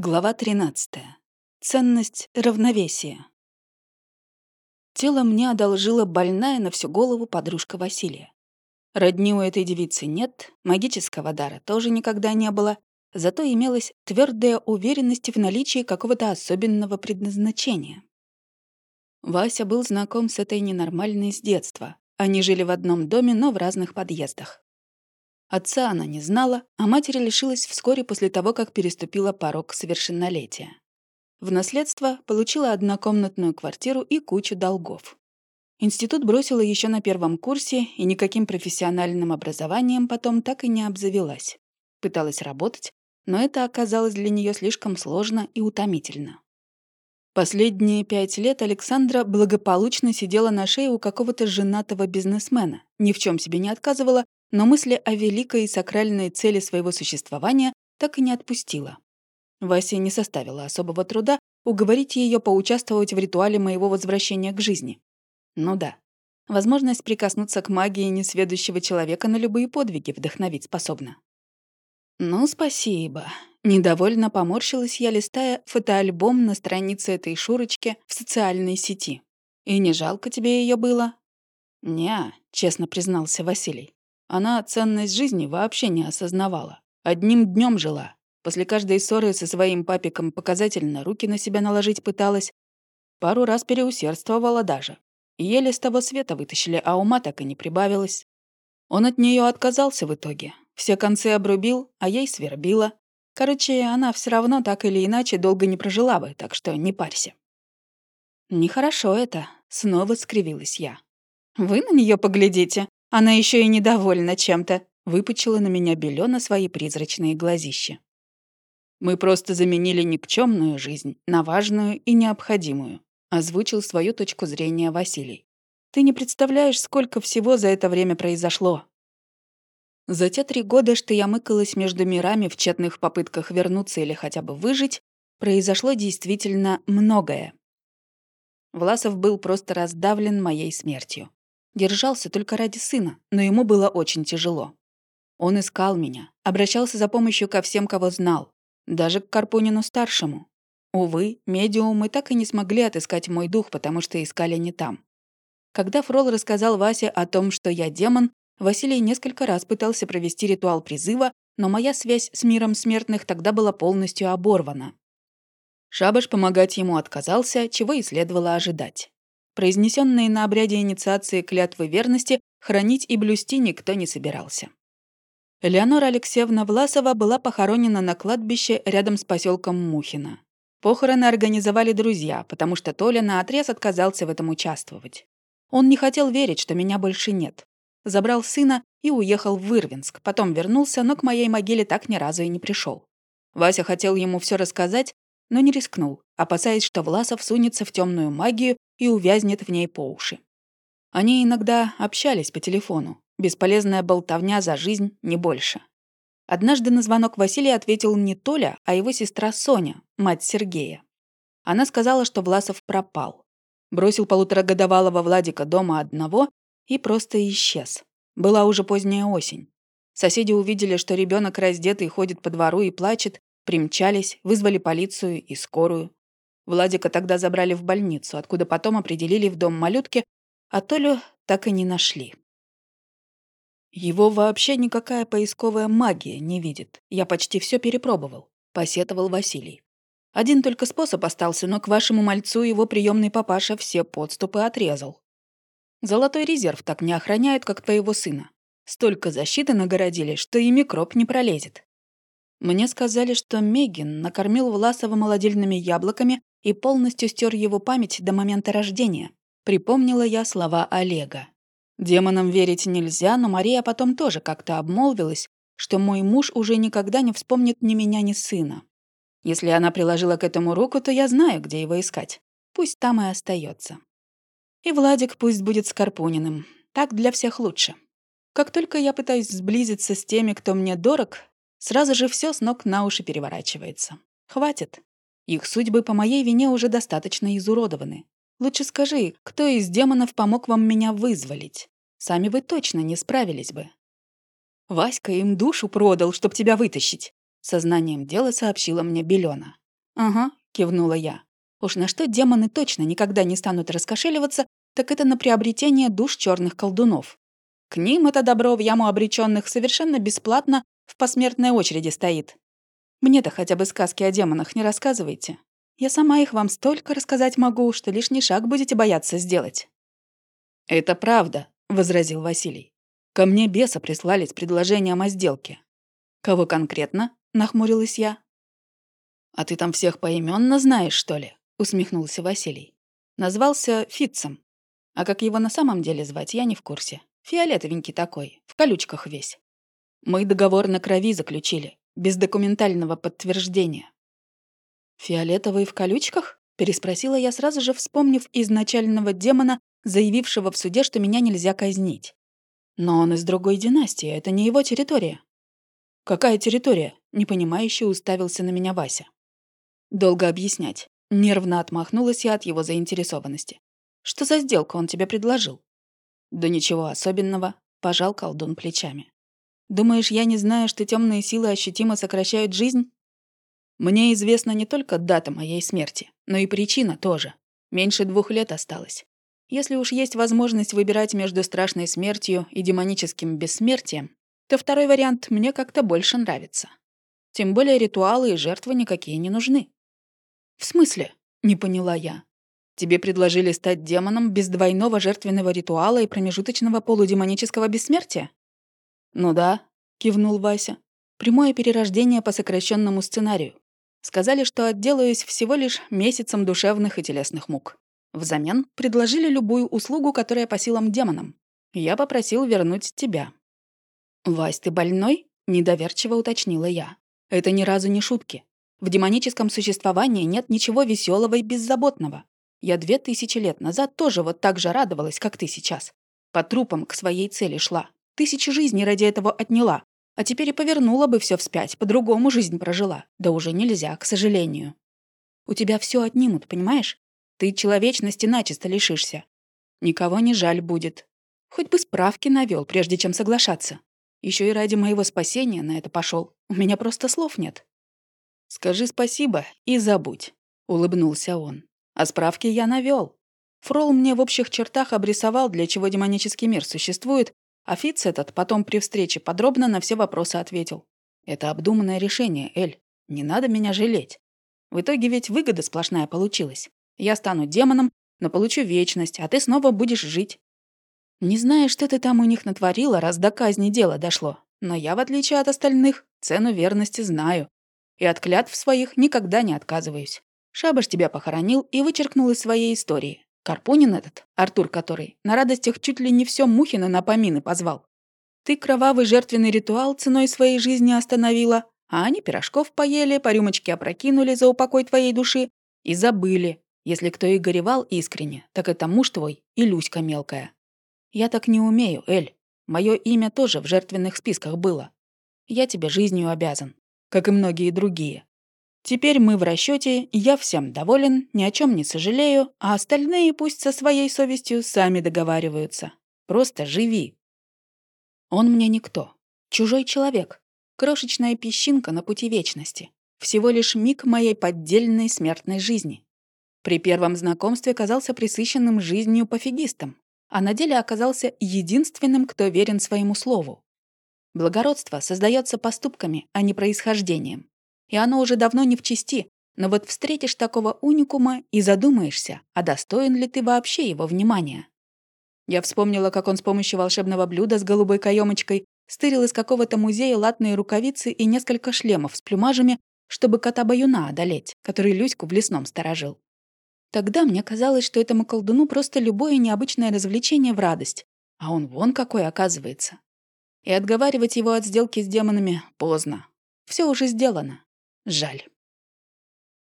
Глава 13. Ценность равновесия. Тело мне одолжила больная на всю голову подружка Василия. Родни у этой девицы нет, магического дара тоже никогда не было, зато имелась твердая уверенность в наличии какого-то особенного предназначения. Вася был знаком с этой ненормальной с детства. Они жили в одном доме, но в разных подъездах. Отца она не знала, а матери лишилась вскоре после того, как переступила порог совершеннолетия. В наследство получила однокомнатную квартиру и кучу долгов. Институт бросила еще на первом курсе и никаким профессиональным образованием потом так и не обзавелась. Пыталась работать, но это оказалось для нее слишком сложно и утомительно. Последние пять лет Александра благополучно сидела на шее у какого-то женатого бизнесмена, ни в чем себе не отказывала но мысли о великой и сакральной цели своего существования так и не отпустила. Вася не составила особого труда уговорить ее поучаствовать в ритуале моего возвращения к жизни. Ну да, возможность прикоснуться к магии несведущего человека на любые подвиги вдохновить способна. «Ну, спасибо». Недовольно поморщилась я, листая фотоальбом на странице этой Шурочки в социальной сети. «И не жалко тебе ее было?» «Не», — честно признался Василий. Она ценность жизни вообще не осознавала. Одним днем жила. После каждой ссоры со своим папиком показательно руки на себя наложить пыталась. Пару раз переусердствовала даже. Еле с того света вытащили, а ума так и не прибавилось. Он от нее отказался в итоге. Все концы обрубил, а ей свербила. Короче, она все равно так или иначе долго не прожила бы, так что не парься. «Нехорошо это», — снова скривилась я. «Вы на нее поглядите. Она еще и недовольна чем-то, выпучила на меня Белена свои призрачные глазища. Мы просто заменили никчемную жизнь на важную и необходимую, озвучил свою точку зрения Василий. Ты не представляешь, сколько всего за это время произошло. За те три года, что я мыкалась между мирами в тщетных попытках вернуться или хотя бы выжить, произошло действительно многое. Власов был просто раздавлен моей смертью. Держался только ради сына, но ему было очень тяжело. Он искал меня, обращался за помощью ко всем, кого знал, даже к Карпунину-старшему. Увы, медиумы так и не смогли отыскать мой дух, потому что искали не там. Когда Фрол рассказал Васе о том, что я демон, Василий несколько раз пытался провести ритуал призыва, но моя связь с миром смертных тогда была полностью оборвана. Шабаш помогать ему отказался, чего и следовало ожидать. Произнесенные на обряде инициации клятвы верности хранить и блюсти никто не собирался. Леонора Алексеевна Власова была похоронена на кладбище рядом с поселком Мухино. Похороны организовали друзья, потому что Толя наотрез отказался в этом участвовать. Он не хотел верить, что меня больше нет. Забрал сына и уехал в Вырвинск, потом вернулся, но к моей могиле так ни разу и не пришел. Вася хотел ему все рассказать, но не рискнул, опасаясь, что Власов сунется в темную магию и увязнет в ней по уши. Они иногда общались по телефону. Бесполезная болтовня за жизнь, не больше. Однажды на звонок Василия ответил не Толя, а его сестра Соня, мать Сергея. Она сказала, что Власов пропал. Бросил полуторагодовалого Владика дома одного и просто исчез. Была уже поздняя осень. Соседи увидели, что ребенок раздетый ходит по двору и плачет, примчались, вызвали полицию и скорую. Владика тогда забрали в больницу, откуда потом определили в дом малютки, а Толю так и не нашли. Его вообще никакая поисковая магия не видит. Я почти все перепробовал, посетовал Василий. Один только способ остался, но к вашему мальцу его приемный папаша все подступы отрезал. Золотой резерв так не охраняют, как твоего сына. Столько защиты нагородили, что и микроб не пролезет. Мне сказали, что Мегин накормил Власова молодильными яблоками и полностью стер его память до момента рождения. Припомнила я слова Олега. Демонам верить нельзя, но Мария потом тоже как-то обмолвилась, что мой муж уже никогда не вспомнит ни меня, ни сына. Если она приложила к этому руку, то я знаю, где его искать. Пусть там и остается. И Владик пусть будет с Карпуниным. Так для всех лучше. Как только я пытаюсь сблизиться с теми, кто мне дорог, сразу же все с ног на уши переворачивается. Хватит. Их судьбы по моей вине уже достаточно изуродованы. Лучше скажи, кто из демонов помог вам меня вызволить? Сами вы точно не справились бы. Васька им душу продал, чтоб тебя вытащить. Сознанием дела сообщила мне Белена. «Ага», — кивнула я. «Уж на что демоны точно никогда не станут раскошеливаться, так это на приобретение душ черных колдунов. К ним это добро в яму обреченных совершенно бесплатно в посмертной очереди стоит. Мне-то хотя бы сказки о демонах не рассказывайте. Я сама их вам столько рассказать могу, что лишний шаг будете бояться сделать». «Это правда», — возразил Василий. «Ко мне беса прислали с предложением о сделке». «Кого конкретно?» — нахмурилась я. «А ты там всех поименно знаешь, что ли?» — усмехнулся Василий. Назвался Фитцем. А как его на самом деле звать, я не в курсе. Фиолетовенький такой, в колючках весь. Мы договор на крови заключили, без документального подтверждения. «Фиолетовый в колючках?» — переспросила я сразу же, вспомнив изначального демона, заявившего в суде, что меня нельзя казнить. «Но он из другой династии, это не его территория». «Какая территория?» — непонимающе уставился на меня Вася. Долго объяснять. Нервно отмахнулась я от его заинтересованности. «Что за сделку он тебе предложил?» «Да ничего особенного», — пожал колдун плечами. «Думаешь, я не знаю, что темные силы ощутимо сокращают жизнь?» «Мне известна не только дата моей смерти, но и причина тоже. Меньше двух лет осталось. Если уж есть возможность выбирать между страшной смертью и демоническим бессмертием, то второй вариант мне как-то больше нравится. Тем более ритуалы и жертвы никакие не нужны. «В смысле?» — не поняла я. «Тебе предложили стать демоном без двойного жертвенного ритуала и промежуточного полудемонического бессмертия?» «Ну да», — кивнул Вася. «Прямое перерождение по сокращенному сценарию. Сказали, что отделаюсь всего лишь месяцем душевных и телесных мук. Взамен предложили любую услугу, которая по силам демонам. Я попросил вернуть тебя». «Вась, ты больной?» — недоверчиво уточнила я. «Это ни разу не шутки. В демоническом существовании нет ничего веселого и беззаботного. Я две тысячи лет назад тоже вот так же радовалась, как ты сейчас. По трупам к своей цели шла. Тысячи жизней ради этого отняла. А теперь и повернула бы все вспять, по-другому жизнь прожила. Да уже нельзя, к сожалению. У тебя все отнимут, понимаешь? Ты человечности начисто лишишься. Никого не жаль будет. Хоть бы справки навел, прежде чем соглашаться. Еще и ради моего спасения на это пошел. У меня просто слов нет. «Скажи спасибо и забудь», — улыбнулся он. «А справки я навёл. Фрол мне в общих чертах обрисовал, для чего демонический мир существует, а этот потом при встрече подробно на все вопросы ответил. Это обдуманное решение, Эль. Не надо меня жалеть. В итоге ведь выгода сплошная получилась. Я стану демоном, но получу вечность, а ты снова будешь жить. Не знаю, что ты там у них натворила, раз до казни дело дошло. Но я, в отличие от остальных, цену верности знаю и от клятв своих никогда не отказываюсь. Шабаш тебя похоронил и вычеркнул из своей истории. Карпунин этот, Артур который, на радостях чуть ли не все Мухина на помины позвал. Ты кровавый жертвенный ритуал ценой своей жизни остановила, а они пирожков поели, по рюмочке опрокинули за упокой твоей души и забыли. Если кто и горевал искренне, так это муж твой и Люська мелкая. Я так не умею, Эль. Мое имя тоже в жертвенных списках было. Я тебе жизнью обязан как и многие другие. Теперь мы в расчете, я всем доволен, ни о чем не сожалею, а остальные пусть со своей совестью сами договариваются. Просто живи. Он мне никто. Чужой человек. Крошечная песчинка на пути вечности. Всего лишь миг моей поддельной смертной жизни. При первом знакомстве казался присыщенным жизнью пофигистом, а на деле оказался единственным, кто верен своему слову. Благородство создается поступками, а не происхождением. И оно уже давно не в чести, но вот встретишь такого уникума и задумаешься, а достоин ли ты вообще его внимания. Я вспомнила, как он с помощью волшебного блюда с голубой каемочкой стырил из какого-то музея латные рукавицы и несколько шлемов с плюмажами, чтобы кота-баюна одолеть, который Люську в лесном сторожил. Тогда мне казалось, что этому колдуну просто любое необычное развлечение в радость. А он вон какой оказывается. И отговаривать его от сделки с демонами поздно. Все уже сделано. Жаль.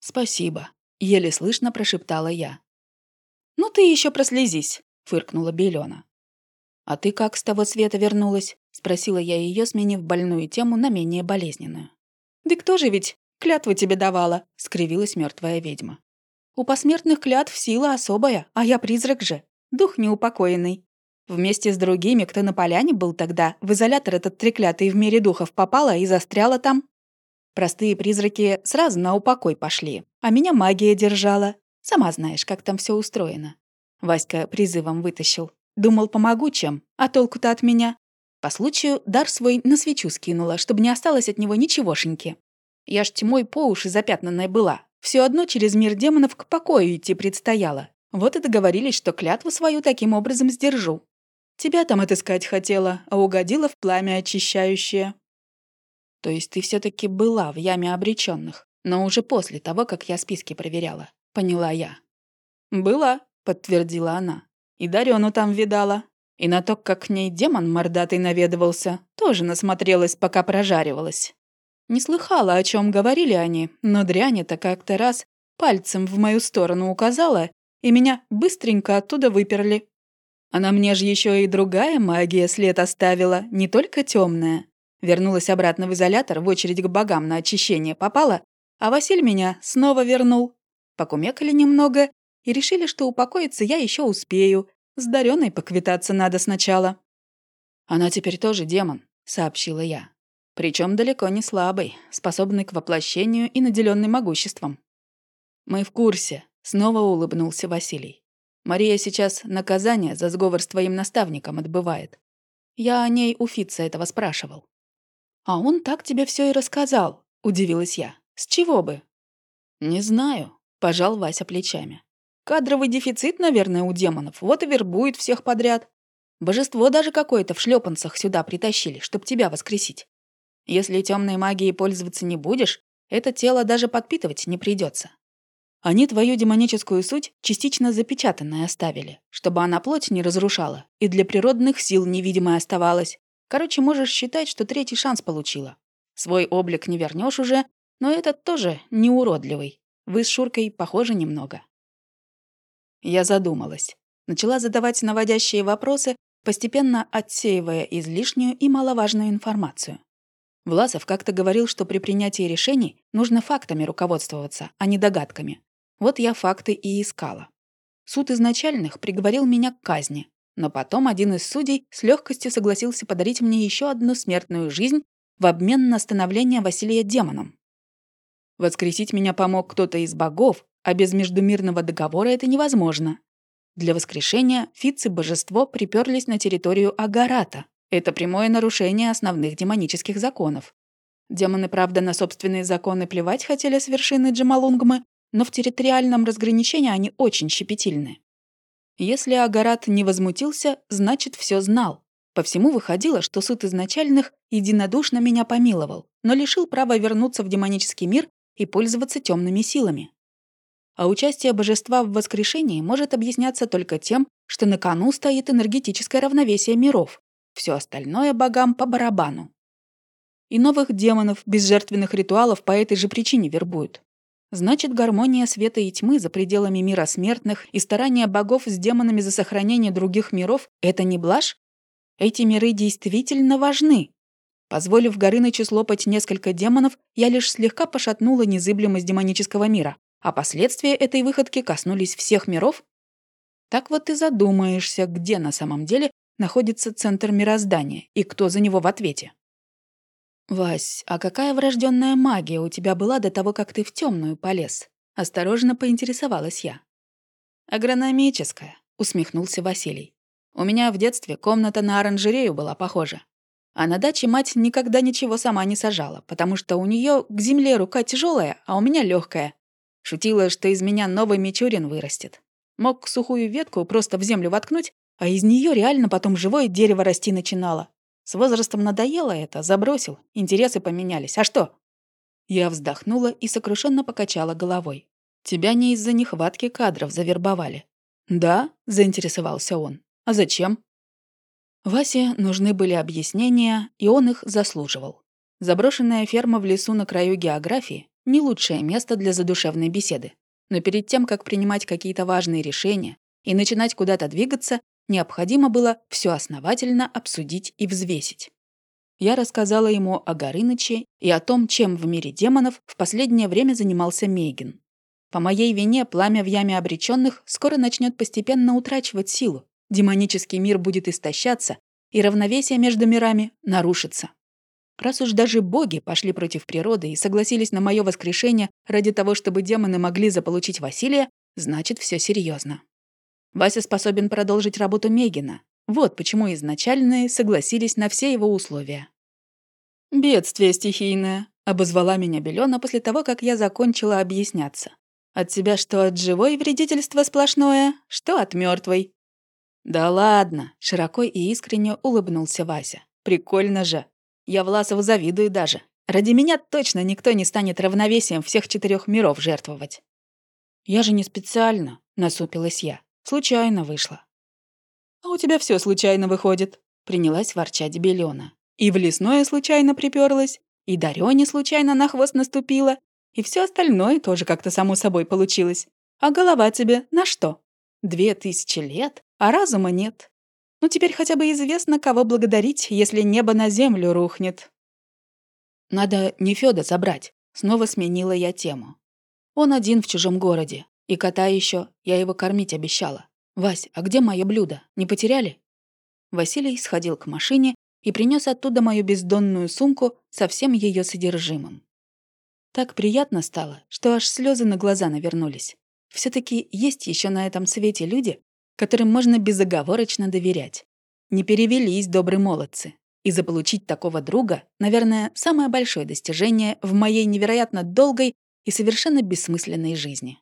«Спасибо», — еле слышно прошептала я. «Ну ты еще прослезись», — фыркнула Белена. «А ты как с того света вернулась?» — спросила я ее, сменив больную тему на менее болезненную. «Да кто же ведь клятву тебе давала?» — скривилась мертвая ведьма. «У посмертных клятв сила особая, а я призрак же, дух неупокоенный. Вместе с другими, кто на поляне был тогда, в изолятор этот треклятый в мире духов попала и застряла там. Простые призраки сразу на упокой пошли, а меня магия держала. Сама знаешь, как там все устроено. Васька призывом вытащил. Думал, помогу чем, а толку-то от меня. По случаю дар свой на свечу скинула, чтобы не осталось от него ничегошеньки. Я ж тьмой по уши запятнанная была. Все одно через мир демонов к покою идти предстояло. Вот и договорились, что клятву свою таким образом сдержу. Тебя там отыскать хотела, а угодила в пламя очищающее. То есть ты все таки была в яме обреченных, но уже после того, как я списки проверяла. Поняла я. «Была», — подтвердила она. «И Дарёну там видала. И на то, как к ней демон мордатый наведывался, тоже насмотрелась, пока прожаривалась. Не слыхала, о чем говорили они, но дрянь-то как-то раз пальцем в мою сторону указала, и меня быстренько оттуда выперли. Она мне же еще и другая магия след оставила, не только темная. Вернулась обратно в изолятор, в очередь к богам на очищение попала, а Василь меня снова вернул. Покумекали немного и решили, что упокоиться я еще успею. С Дарёной поквитаться надо сначала. «Она теперь тоже демон», — сообщила я. Причем далеко не слабый, способный к воплощению и наделенный могуществом. «Мы в курсе», — снова улыбнулся Василий. «Мария сейчас наказание за сговор с твоим наставником отбывает. Я о ней у Фитца этого спрашивал. «А он так тебе все и рассказал», — удивилась я. «С чего бы?» «Не знаю», — пожал Вася плечами. «Кадровый дефицит, наверное, у демонов. Вот и вербует всех подряд. Божество даже какое-то в шлепанцах сюда притащили, чтоб тебя воскресить. Если темной магией пользоваться не будешь, это тело даже подпитывать не придется. Они твою демоническую суть частично запечатанной оставили, чтобы она плоть не разрушала и для природных сил невидимой оставалась, Короче, можешь считать, что третий шанс получила. Свой облик не вернешь уже, но этот тоже не уродливый. Вы с Шуркой похожи немного. Я задумалась. Начала задавать наводящие вопросы, постепенно отсеивая излишнюю и маловажную информацию. Власов как-то говорил, что при принятии решений нужно фактами руководствоваться, а не догадками. Вот я факты и искала. Суд изначальных приговорил меня к казни, но потом один из судей с легкостью согласился подарить мне еще одну смертную жизнь в обмен на становление Василия демоном. Воскресить меня помог кто-то из богов, а без междумирного договора это невозможно. Для воскрешения фицы божество приперлись на территорию Агарата. Это прямое нарушение основных демонических законов. Демоны, правда, на собственные законы плевать хотели с вершины Джамалунгмы, но в территориальном разграничении они очень щепетильны. Если Агарат не возмутился, значит, все знал. По всему выходило, что суд изначальных единодушно меня помиловал, но лишил права вернуться в демонический мир и пользоваться темными силами. А участие божества в воскрешении может объясняться только тем, что на кону стоит энергетическое равновесие миров. Все остальное богам по барабану. И новых демонов без жертвенных ритуалов по этой же причине вербуют. Значит, гармония света и тьмы за пределами мира смертных и старания богов с демонами за сохранение других миров — это не блажь? Эти миры действительно важны. Позволив Горынычу слопать несколько демонов, я лишь слегка пошатнула незыблемость демонического мира, а последствия этой выходки коснулись всех миров. Так вот и задумаешься, где на самом деле находится центр мироздания и кто за него в ответе. «Вась, а какая врожденная магия у тебя была до того, как ты в темную полез?» Осторожно поинтересовалась я. «Агрономическая», — усмехнулся Василий. «У меня в детстве комната на оранжерею была похожа. А на даче мать никогда ничего сама не сажала, потому что у нее к земле рука тяжелая, а у меня легкая. Шутила, что из меня новый Мичурин вырастет. Мог сухую ветку просто в землю воткнуть, а из нее реально потом живое дерево расти начинало. С возрастом надоело это, забросил, интересы поменялись. А что? Я вздохнула и сокрушенно покачала головой. Тебя не из-за нехватки кадров завербовали. Да, заинтересовался он. А зачем? Васе нужны были объяснения, и он их заслуживал. Заброшенная ферма в лесу на краю географии — не лучшее место для задушевной беседы. Но перед тем, как принимать какие-то важные решения и начинать куда-то двигаться, Необходимо было все основательно обсудить и взвесить. Я рассказала ему о Горыныче и о том, чем в мире демонов в последнее время занимался Мейген. По моей вине пламя в яме обреченных скоро начнет постепенно утрачивать силу, демонический мир будет истощаться, и равновесие между мирами нарушится. Раз уж даже боги пошли против природы и согласились на мое воскрешение ради того, чтобы демоны могли заполучить Василия, значит, все серьезно. Вася способен продолжить работу Мегина. Вот почему изначальные согласились на все его условия. «Бедствие стихийное», — обозвала меня Белена после того, как я закончила объясняться. «От тебя что от живой вредительство сплошное, что от мертвой. «Да ладно», — широко и искренне улыбнулся Вася. «Прикольно же. Я Власову завидую даже. Ради меня точно никто не станет равновесием всех четырех миров жертвовать». «Я же не специально», — насупилась я. «Случайно вышло». «А у тебя все случайно выходит», — принялась ворчать Белена. И в лесное случайно приперлась, и Дарёне случайно на хвост наступила, и все остальное тоже как-то само собой получилось. А голова тебе на что? Две тысячи лет, а разума нет. Ну теперь хотя бы известно, кого благодарить, если небо на землю рухнет. Надо не Фёда забрать, снова сменила я тему. Он один в чужом городе, и кота еще, я его кормить обещала. Вась, а где мое блюдо? Не потеряли? Василий сходил к машине и принес оттуда мою бездонную сумку со всем ее содержимым. Так приятно стало, что аж слезы на глаза навернулись. все таки есть еще на этом свете люди, которым можно безоговорочно доверять. Не перевелись добрые молодцы. И заполучить такого друга, наверное, самое большое достижение в моей невероятно долгой и совершенно бессмысленной жизни.